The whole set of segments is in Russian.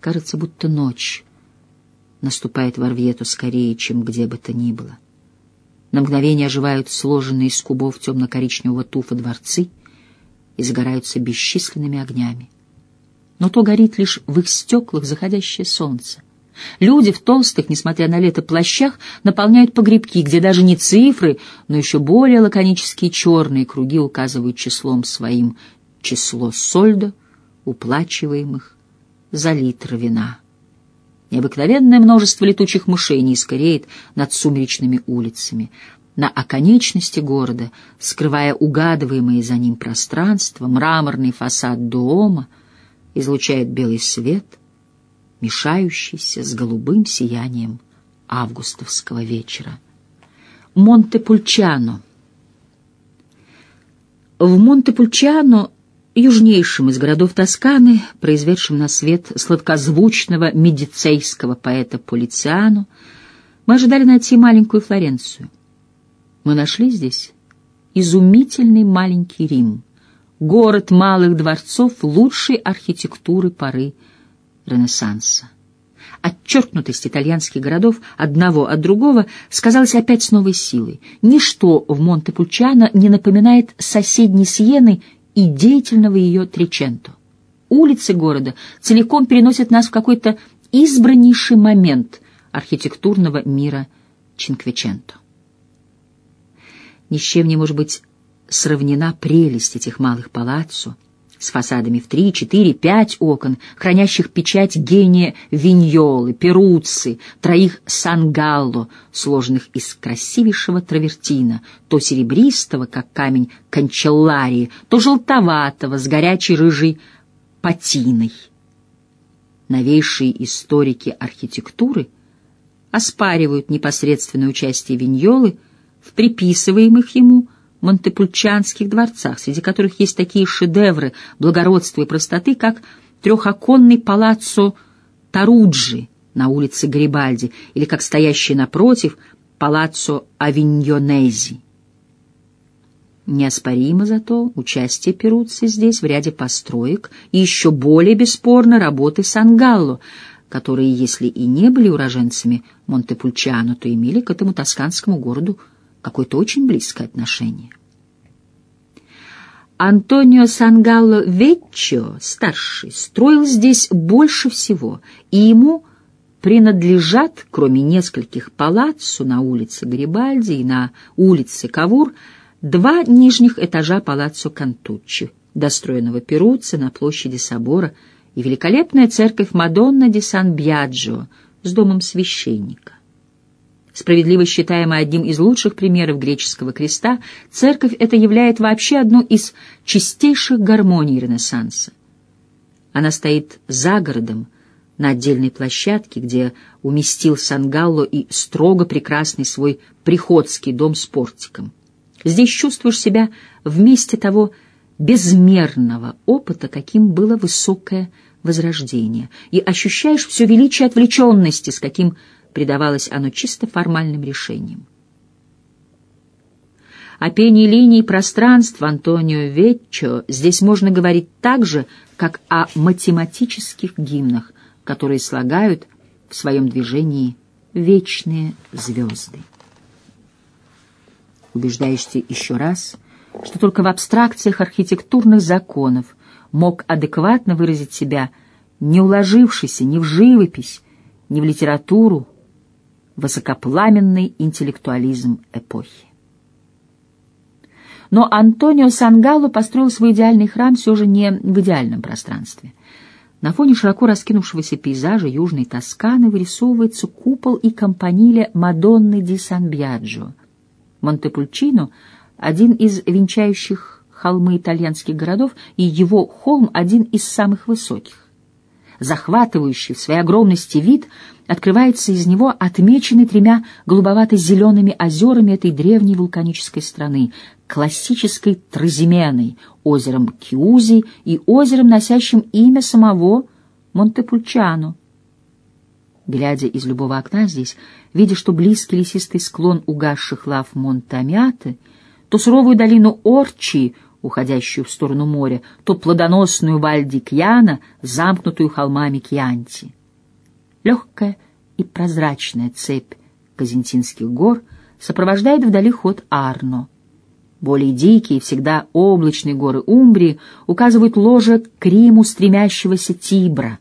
Кажется, будто ночь наступает в Орвьету скорее, чем где бы то ни было. На мгновение оживают сложенные из кубов темно-коричневого туфа дворцы и загораются бесчисленными огнями. Но то горит лишь в их стеклах заходящее солнце. Люди в толстых, несмотря на лето, плащах наполняют погребки, где даже не цифры, но еще более лаконические черные круги указывают числом своим число сольдо, уплачиваемых за литр вина. Необыкновенное множество летучих мышей не искореет над сумеречными улицами. На оконечности города, скрывая угадываемое за ним пространство, мраморный фасад дома излучает белый свет, мешающийся с голубым сиянием августовского вечера. Монтепульчано. В Монтепульчано южнейшим из городов Тосканы, произведшим на свет сладкозвучного медицейского поэта Полициану, мы ожидали найти маленькую Флоренцию. Мы нашли здесь изумительный маленький Рим, город малых дворцов лучшей архитектуры поры Ренессанса. Отчеркнутость итальянских городов одного от другого сказалась опять с новой силой. Ничто в Монте-Пульчано не напоминает соседней Сиены и деятельного ее Триченто. Улицы города целиком переносят нас в какой-то избраннейший момент архитектурного мира Чинквиченто. Ни с чем не может быть сравнена прелесть этих малых палаццо, с фасадами в три, четыре, пять окон, хранящих печать гения Виньолы, Перуцци, троих Сангалло, сложенных из красивейшего травертина, то серебристого, как камень канчелларии, то желтоватого, с горячей рыжей патиной. Новейшие историки архитектуры оспаривают непосредственное участие Виньолы в приписываемых ему монтепульчанских дворцах, среди которых есть такие шедевры благородства и простоты, как трехоконный палаццо Таруджи на улице Гарибальди или как стоящий напротив палаццо Авиньонези. Неоспоримо зато участие Перуцци здесь в ряде построек и еще более бесспорно работы Сангалло, которые, если и не были уроженцами Монтепульчано, то имели к этому тосканскому городу какое-то очень близкое отношение. Антонио Сангалло Веччо, старший, строил здесь больше всего, и ему принадлежат, кроме нескольких палаццо на улице Гарибальди и на улице Кавур, два нижних этажа палаццо Кантуччи, достроенного Перуцци на площади собора, и великолепная церковь Мадонна ди Сан-Бьяджо с домом священника. Справедливо считаемая одним из лучших примеров греческого креста, церковь это являет вообще одну из чистейших гармоний Ренессанса. Она стоит за городом, на отдельной площадке, где уместил Сангалло и строго прекрасный свой приходский дом с портиком. Здесь чувствуешь себя вместе того безмерного опыта, каким было высокое возрождение, и ощущаешь все величие отвлеченности, с каким придавалось оно чисто формальным решениям. О пении линий пространства Антонио Веччо здесь можно говорить так же, как о математических гимнах, которые слагают в своем движении вечные звезды. Убеждаешься еще раз, что только в абстракциях архитектурных законов мог адекватно выразить себя не уложившийся ни в живопись, ни в литературу, высокопламенный интеллектуализм эпохи. Но Антонио Сангалло построил свой идеальный храм все же не в идеальном пространстве. На фоне широко раскинувшегося пейзажа южной Тосканы вырисовывается купол и кампаниле Мадонны ди Сан-Бьяджо. Монтепульчино — один из венчающих холмы итальянских городов, и его холм — один из самых высоких захватывающий в своей огромности вид, открывается из него отмеченный тремя голубовато-зелеными озерами этой древней вулканической страны, классической Тразименой, озером Киузи и озером, носящим имя самого Монтепульчано. Глядя из любого окна здесь, видя, что близкий лесистый склон угасших лав Монтамиаты, то суровую долину Орчи уходящую в сторону моря, то плодоносную Вальди Кьяна, замкнутую холмами Кьянти. Легкая и прозрачная цепь Казентинских гор сопровождает вдали ход Арно. Более дикие, всегда облачные горы Умбрии указывают ложе к Риму стремящегося Тибра.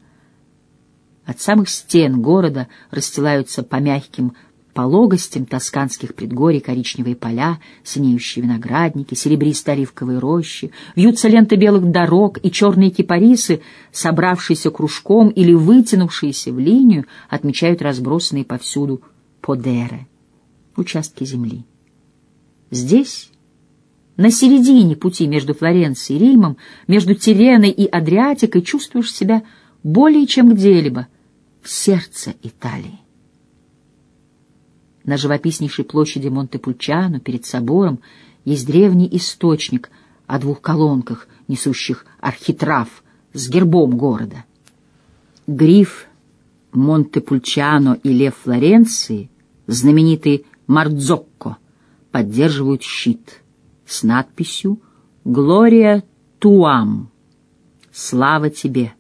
От самых стен города расстилаются по мягким пологостям тосканских предгорий коричневые поля, синеющие виноградники, серебристо-оливковые рощи, вьются ленты белых дорог и черные кипарисы, собравшиеся кружком или вытянувшиеся в линию, отмечают разбросанные повсюду подеры, участки земли. Здесь, на середине пути между Флоренцией и Римом, между Тиреной и Адриатикой, чувствуешь себя более чем где-либо в сердце Италии. На живописнейшей площади Монте-Пульчано перед собором есть древний источник о двух колонках, несущих архитрав с гербом города. Гриф Монте-Пульчано и лев Флоренции, знаменитый Мардзокко, поддерживают щит с надписью «Глория Туам» — «Слава тебе».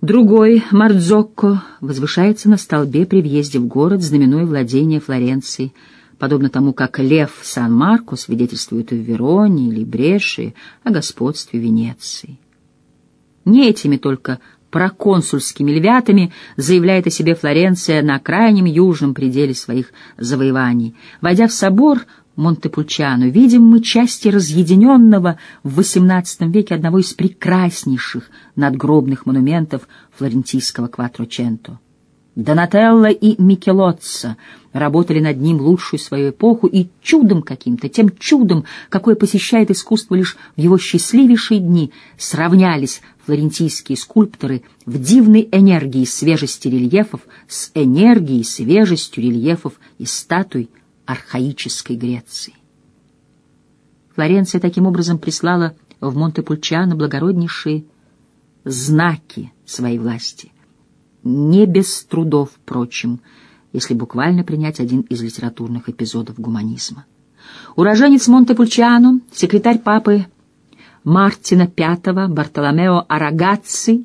Другой, Мардзокко, возвышается на столбе при въезде в город, знаменуя владение Флоренции, подобно тому, как лев Сан-Марко свидетельствует в Вероне или Бреши о господстве Венеции. Не этими только проконсульскими львятами заявляет о себе Флоренция на крайнем южном пределе своих завоеваний. Войдя в собор, Монтепульчано, видим мы части разъединенного в XVIII веке одного из прекраснейших надгробных монументов флорентийского Кватроченто. Донателло и Микелоццо работали над ним лучшую свою эпоху, и чудом каким-то, тем чудом, какое посещает искусство лишь в его счастливейшие дни, сравнялись флорентийские скульпторы в дивной энергии свежести рельефов с энергией свежестью рельефов и статуй архаической Греции. Флоренция таким образом прислала в Монтепульчано благороднейшие знаки своей власти. Не без трудов, впрочем, если буквально принять один из литературных эпизодов гуманизма. Уроженец Монтепульчано, секретарь папы Мартина V Бартоломео Арагацци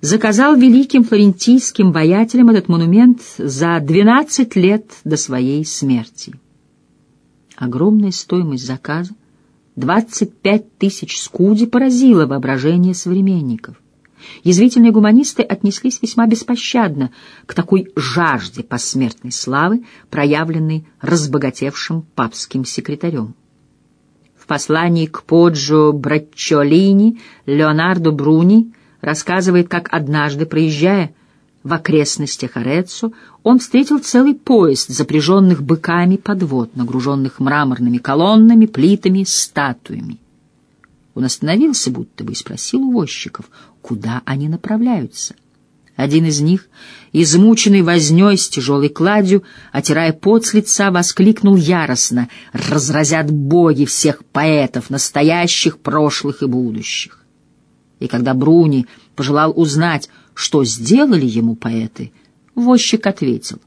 заказал великим флорентийским воятелям этот монумент за 12 лет до своей смерти. Огромная стоимость заказа, 25 тысяч скуди, поразила воображение современников. Язвительные гуманисты отнеслись весьма беспощадно к такой жажде посмертной славы, проявленной разбогатевшим папским секретарем. В послании к Поджо Браччолини Леонардо Бруни рассказывает, как однажды, проезжая в окрестностях Ореццо, он встретил целый поезд запряженных быками подвод, нагруженных мраморными колоннами, плитами, статуями. Он остановился будто бы и спросил у возчиков, куда они направляются. Один из них, измученный вознёй с тяжелой кладью, отирая пот с лица, воскликнул яростно «Разразят боги всех поэтов, настоящих, прошлых и будущих!» И когда Бруни пожелал узнать, что сделали ему поэты, возчик ответил.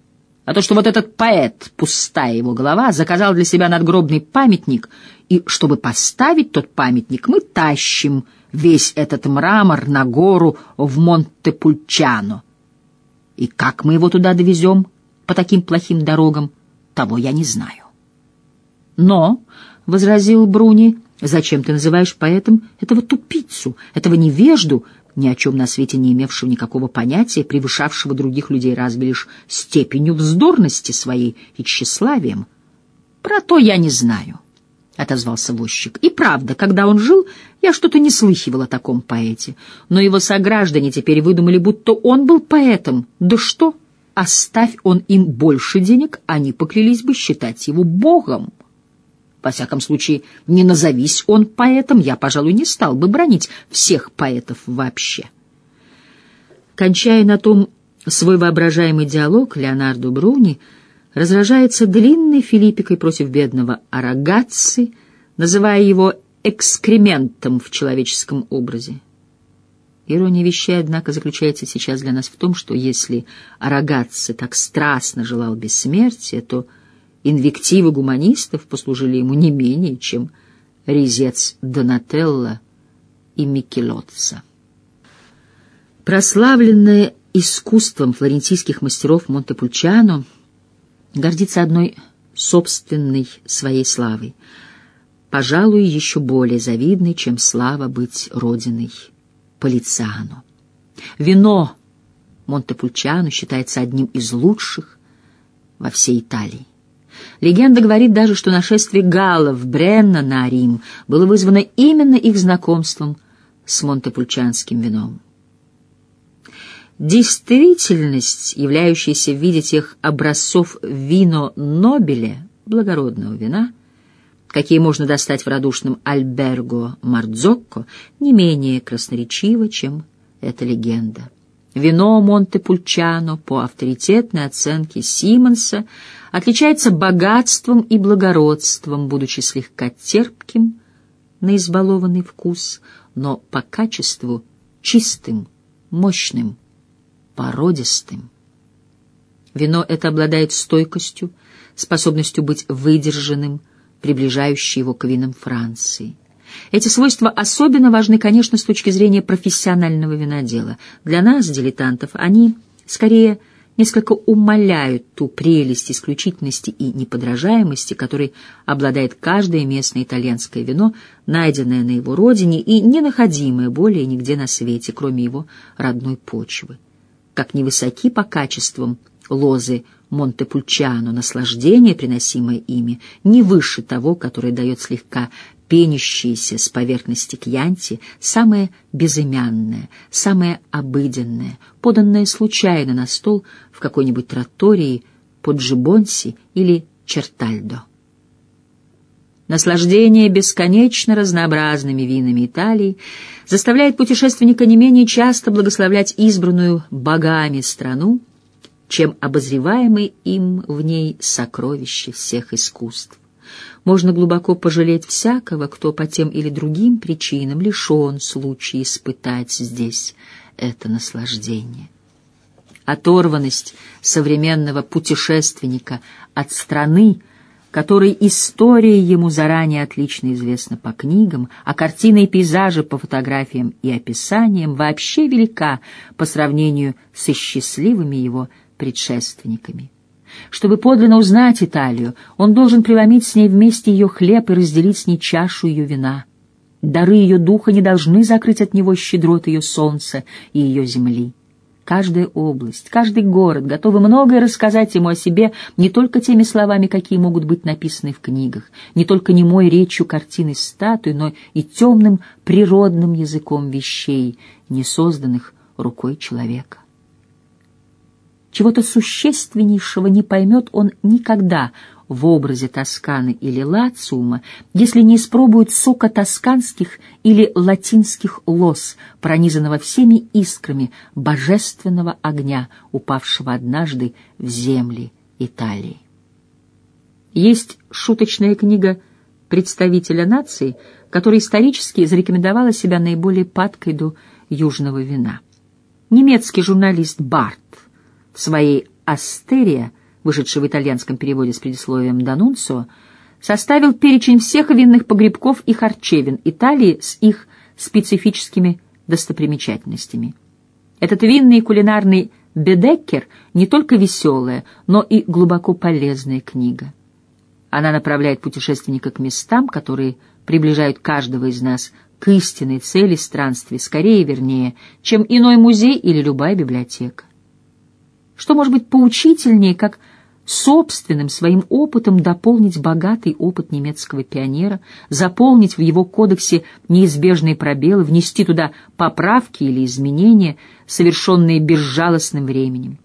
А то, что вот этот поэт, пустая его голова, заказал для себя надгробный памятник, и чтобы поставить тот памятник, мы тащим весь этот мрамор на гору в Монтепульчано. И как мы его туда довезем по таким плохим дорогам, того я не знаю. Но, — возразил Бруни, Зачем ты называешь поэтом этого тупицу, этого невежду, ни о чем на свете не имевшего никакого понятия, превышавшего других людей разве лишь степенью вздорности своей и тщеславием? Про то я не знаю, — отозвался возчик. И правда, когда он жил, я что-то не слыхивал о таком поэте. Но его сограждане теперь выдумали, будто он был поэтом. Да что? Оставь он им больше денег, они поклялись бы считать его богом. Во всяком случае, не назовись он поэтом, я, пожалуй, не стал бы бронить всех поэтов вообще. Кончая на том свой воображаемый диалог, Леонардо Бруни разражается длинной филиппикой против бедного Арагацци, называя его экскрементом в человеческом образе. Ирония вещей, однако, заключается сейчас для нас в том, что если Арагацци так страстно желал бессмертия, то Инвективы гуманистов послужили ему не менее, чем резец Донателло и Микелотца. Прославленное искусством флорентийских мастеров Монтепульчано гордится одной собственной своей славой, пожалуй, еще более завидной, чем слава быть родиной Полициано. Вино Монтепульчано считается одним из лучших во всей Италии. Легенда говорит даже, что нашествие галлов Бренна на Рим было вызвано именно их знакомством с монтепульчанским вином. Действительность, являющаяся в виде тех образцов вино Нобеля, благородного вина, какие можно достать в радушном Альберго Мардзокко, не менее красноречива, чем эта легенда. Вино Монтепульчано, по авторитетной оценке Симонса, отличается богатством и благородством, будучи слегка терпким на избалованный вкус, но по качеству чистым, мощным, породистым. Вино это обладает стойкостью, способностью быть выдержанным, приближающей его к винам Франции. Эти свойства особенно важны, конечно, с точки зрения профессионального винодела. Для нас, дилетантов, они скорее несколько умаляют ту прелесть исключительности и неподражаемости, которой обладает каждое местное итальянское вино, найденное на его родине и не находимое более нигде на свете, кроме его родной почвы. Как невысоки по качествам лозы Монтепульчано, наслаждение, приносимое ими, не выше того, которое дает слегка пенящееся с поверхности кьянти, самое безымянное, самое обыденное, поданное случайно на стол в какой-нибудь тротории под Джибонси или Чертальдо. Наслаждение бесконечно разнообразными винами Италии заставляет путешественника не менее часто благословлять избранную богами страну, чем обозреваемый им в ней сокровище всех искусств. Можно глубоко пожалеть всякого, кто по тем или другим причинам лишен случая испытать здесь это наслаждение. Оторванность современного путешественника от страны, которой история ему заранее отлично известна по книгам, а картины и пейзажи по фотографиям и описаниям вообще велика по сравнению со счастливыми его предшественниками. Чтобы подлинно узнать Италию, он должен преломить с ней вместе ее хлеб и разделить с ней чашу ее вина. Дары ее духа не должны закрыть от него щедрот ее солнца и ее земли. Каждая область, каждый город готовы многое рассказать ему о себе не только теми словами, какие могут быть написаны в книгах, не только немой речью картины статуи, но и темным природным языком вещей, не созданных рукой человека. Чего-то существеннейшего не поймет он никогда в образе Тосканы или Лациума, если не испробует сока тосканских или латинских лос, пронизанного всеми искрами божественного огня, упавшего однажды в земли Италии. Есть шуточная книга представителя нации, которая исторически зарекомендовала себя наиболее падкой до южного вина. Немецкий журналист Барт в своей «Астерия», вышедшей в итальянском переводе с предисловием «Данунцио», составил перечень всех винных погребков и харчевин Италии с их специфическими достопримечательностями. Этот винный и кулинарный Бедеккер не только веселая, но и глубоко полезная книга. Она направляет путешественника к местам, которые приближают каждого из нас к истинной цели странствий, скорее вернее, чем иной музей или любая библиотека. Что может быть поучительнее, как собственным своим опытом дополнить богатый опыт немецкого пионера, заполнить в его кодексе неизбежные пробелы, внести туда поправки или изменения, совершенные безжалостным временем?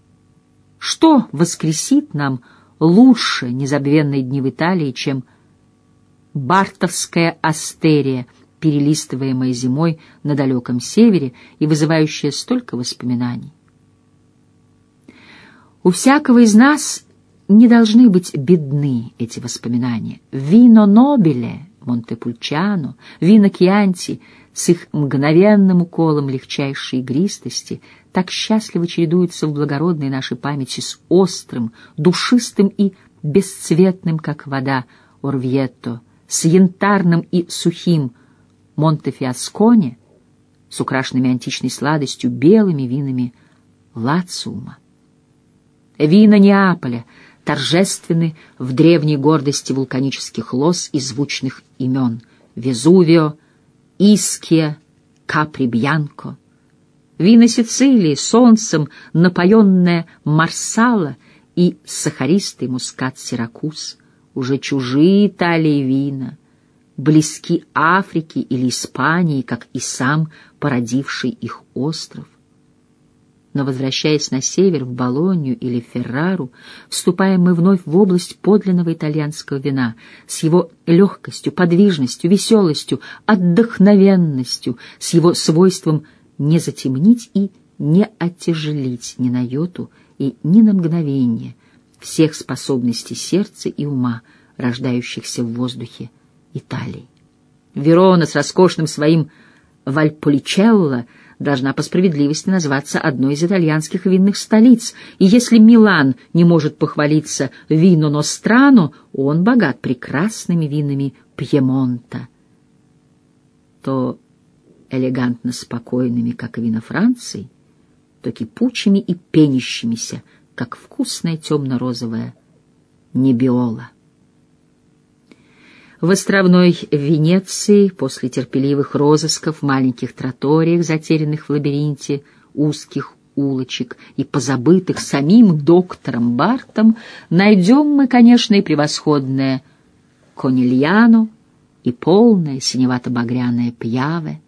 Что воскресит нам лучше незабвенные дни в Италии, чем бартовская астерия, перелистываемая зимой на далеком севере и вызывающая столько воспоминаний? У всякого из нас не должны быть бедны эти воспоминания. Вино Нобеле, Монтепульчано, вино Кьянти с их мгновенным уколом легчайшей игристости так счастливо чередуются в благородной нашей памяти с острым, душистым и бесцветным, как вода, Орвьетто, с янтарным и сухим Монтефиасконе, с украшенными античной сладостью белыми винами Лациума. Вина Неаполя торжественны в древней гордости вулканических лос и звучных имен Везувио, Иския, Капри Бьянко. Вина Сицилии солнцем напоенная Марсала и сахаристый мускат Сиракуз, уже чужие Италии вина, близки Африке или Испании, как и сам породивший их остров. Но, возвращаясь на север, в Болонью или Феррару, вступаем мы вновь в область подлинного итальянского вина с его легкостью, подвижностью, веселостью, отдохновенностью, с его свойством не затемнить и не оттяжелить ни на йоту и ни на мгновение всех способностей сердца и ума, рождающихся в воздухе Италии. Верона с роскошным своим Вальполичелло должна по справедливости назваться одной из итальянских винных столиц, и если Милан не может похвалиться вино Нострано, он богат прекрасными винами Пьемонта, то элегантно спокойными, как вина Франции, то кипучими и пенящимися, как вкусная темно-розовая небиола. В островной Венеции, после терпеливых розысков маленьких троториях, затерянных в лабиринте узких улочек и позабытых самим доктором Бартом, найдем мы, конечно, и превосходное Конильяно, и полное синевато-багряное Пьяве.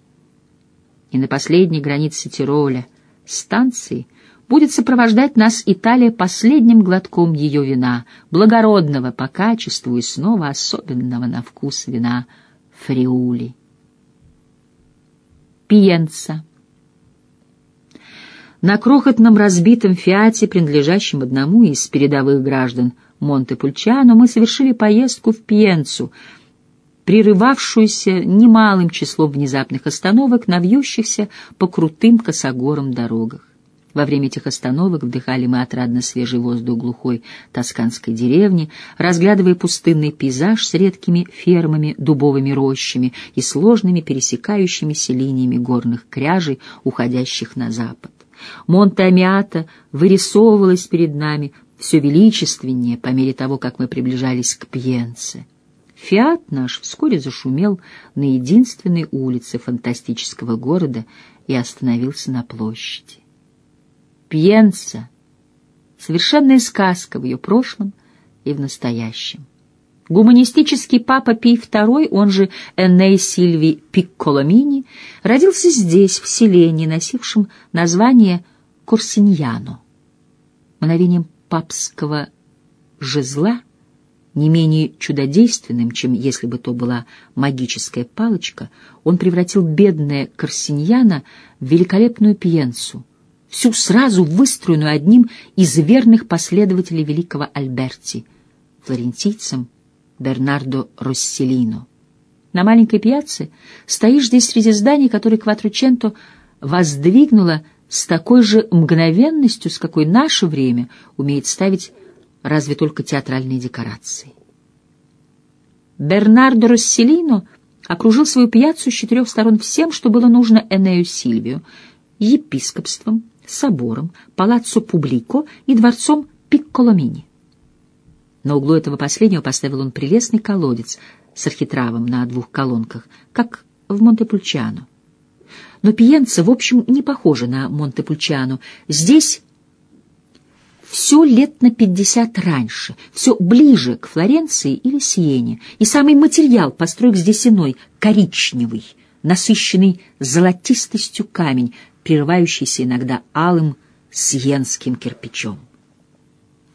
И на последней границе Тироля, станции — будет сопровождать нас Италия последним глотком ее вина, благородного по качеству и снова особенного на вкус вина фриули. Пиенца. На крохотном разбитом «Фиате», принадлежащем одному из передовых граждан Монте-Пульчано, мы совершили поездку в Пиенцу, прерывавшуюся немалым числом внезапных остановок на вьющихся по крутым косогорам дорогах. Во время этих остановок вдыхали мы отрадно свежий воздух глухой тосканской деревни, разглядывая пустынный пейзаж с редкими фермами, дубовыми рощами и сложными пересекающимися линиями горных кряжей, уходящих на запад. Монте-Амиата вырисовывалась перед нами все величественнее по мере того, как мы приближались к Пьенце. Фиат наш вскоре зашумел на единственной улице фантастического города и остановился на площади. Пьенца — совершенная сказка в ее прошлом и в настоящем. Гуманистический папа Пий II, он же Энней Сильви Пикколомини, родился здесь, в селении, носившем название Корсиньяно. Мгновением папского жезла, не менее чудодейственным, чем если бы то была магическая палочка, он превратил бедное Корсиньяно в великолепную пьенцу — всю сразу выстроенную одним из верных последователей великого Альберти, флорентийцем Бернардо Росселино. На маленькой пьяце стоишь здесь среди зданий, которые Кватрученто воздвигнула с такой же мгновенностью, с какой наше время умеет ставить разве только театральные декорации. Бернардо Росселино окружил свою пьяцу с четырех сторон всем, что было нужно Энею Сильвию, епископством, собором, палаццо Публико и дворцом Пикколомини. На углу этого последнего поставил он прелестный колодец с архитравом на двух колонках, как в Монтепульчано. Но Пиенца, в общем, не похожа на Монтепульчано. Здесь все лет на пятьдесят раньше, все ближе к Флоренции или Сиене, и самый материал построек здесь иной, коричневый, насыщенный золотистостью камень, прерывающийся иногда алым сиенским кирпичом.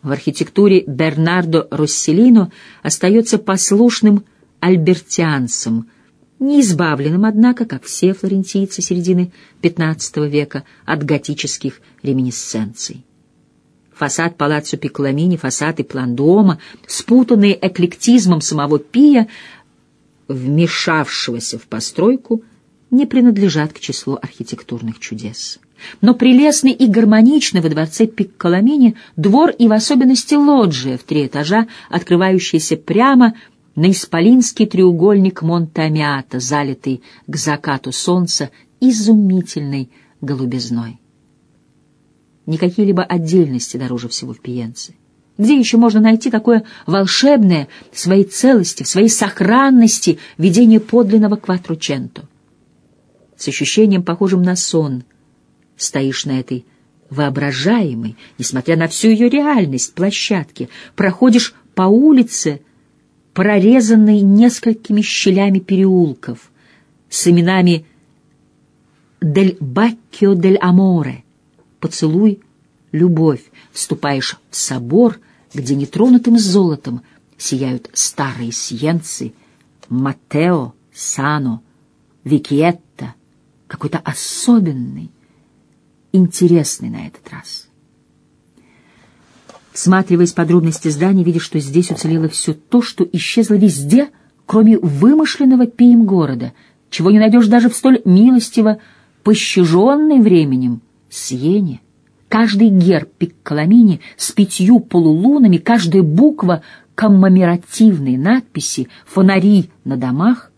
В архитектуре Бернардо Росселино остается послушным альбертианцем, не избавленным, однако, как все флорентийцы середины XV века, от готических реминисценций. Фасад палаццо Пиколамини, фасад и план дома, спутанные эклектизмом самого Пия, вмешавшегося в постройку – не принадлежат к числу архитектурных чудес. Но прелестный и гармоничный во дворце Пикколамини двор и в особенности лоджия в три этажа, открывающаяся прямо на исполинский треугольник Монте-Амиата, залитый к закату солнца изумительной голубизной. Не какие-либо отдельности дороже всего в Пиенце. Где еще можно найти такое волшебное в своей целости, в своей сохранности видение подлинного кватрученто? С ощущением, похожим на сон, стоишь на этой воображаемой, несмотря на всю ее реальность, площадке, проходишь по улице, прорезанной несколькими щелями переулков, с именами «Дель Баккио дель Аморе» — «Поцелуй», «Любовь», вступаешь в собор, где нетронутым золотом сияют старые сиенцы, Матео, Сано, Викиетта, какой-то особенный, интересный на этот раз. Всматриваясь в подробности здания, видишь, что здесь уцелело все то, что исчезло везде, кроме вымышленного пием города, чего не найдешь даже в столь милостиво пощаженной временем Сиене. Каждый герб Пикколамини с пятью полулунами, каждая буква коммеморативной надписи, фонари на домах,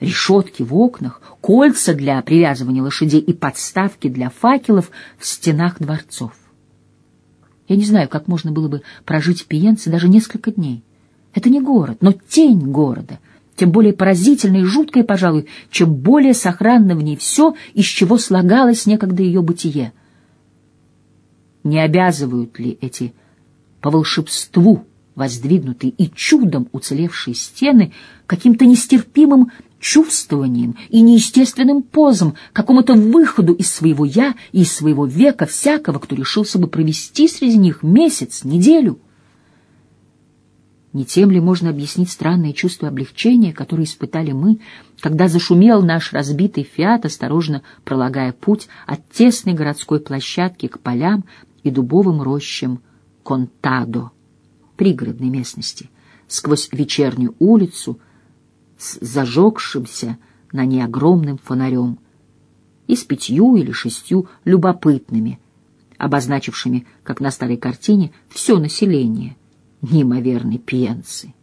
решетки в окнах, кольца для привязывания лошадей и подставки для факелов в стенах дворцов. Я не знаю, как можно было бы прожить в Пиенце даже несколько дней. Это не город, но тень города, тем более поразительная и жуткая, пожалуй, чем более сохранно в ней все, из чего слагалось некогда ее бытие. Не обязывают ли эти по волшебству воздвигнутые и чудом уцелевшие стены каким-то нестерпимым чувствованием и неестественным позом, какому-то выходу из своего «я» и из своего века всякого, кто решился бы провести среди них месяц, неделю. Не тем ли можно объяснить странное чувство облегчения, которое испытали мы, когда зашумел наш разбитый фиат, осторожно пролагая путь от тесной городской площадки к полям и дубовым рощам Контадо, пригородной местности, сквозь вечернюю улицу — с зажегшимся на ней огромным фонарем и с пятью или шестью любопытными, обозначившими, как на старой картине, все население неимоверной пьенцы.